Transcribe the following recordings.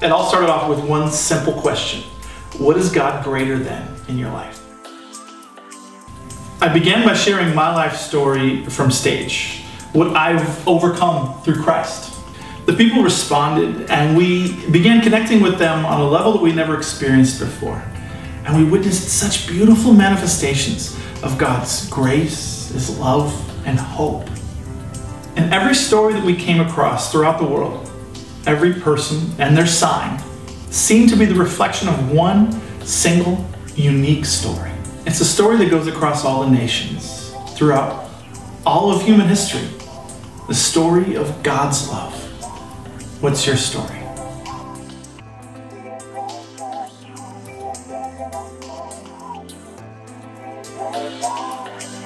It all started off with one simple question What is God greater than in your life? I began by sharing my life story from stage, what I've overcome through Christ. The people responded, and we began connecting with them on a level that we never experienced before. And we witnessed such beautiful manifestations of God's grace, His love, and hope. And every story that we came across throughout the world, every person and their sign seem to be the reflection of one single, unique story. It's a story that goes across all the nations, throughout all of human history. The story of God's love. What's your story?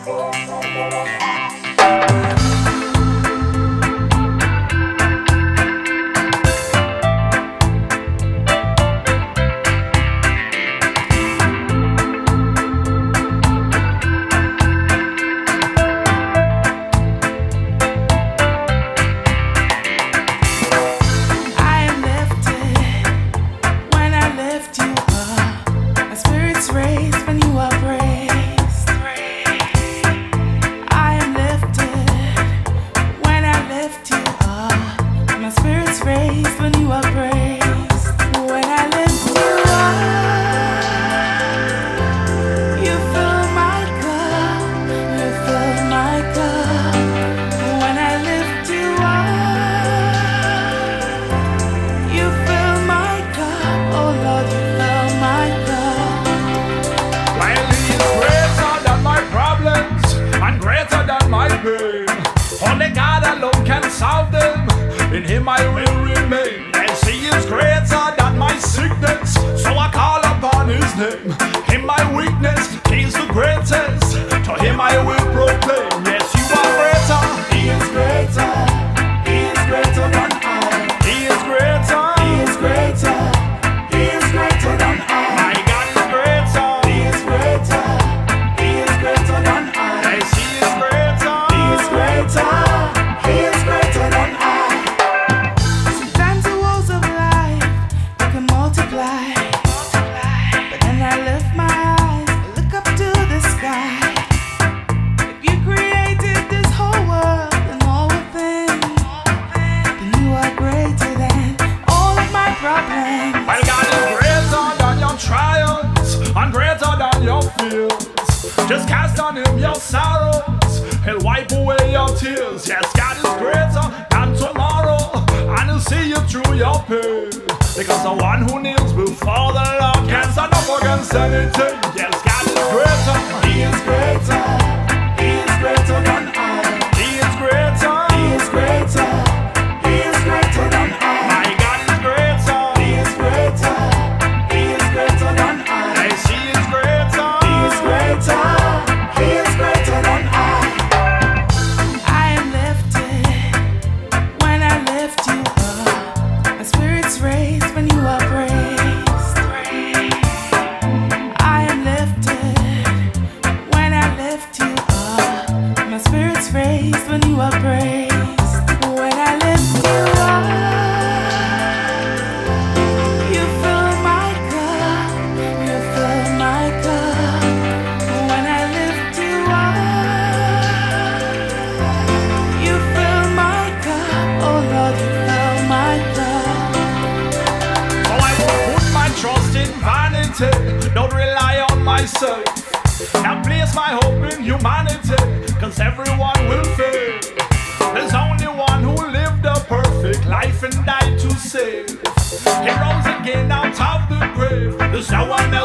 I when you are praised. Just cast on him your sorrows. He'll wipe away your tears. Yes, God is greater than tomorrow. And he'll see you through your pain. Because the one who kneels before the Lord can stand up against anything. Raised when you are praised. I am lifted when I lift you up. My spirit's raised when you are praised. Vanity. Don't rely on myself. Now place my hope in humanity. Cause everyone will fail. There's only one who lived a perfect life and died to save. He rose again out of the grave. There's no one else.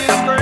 universe.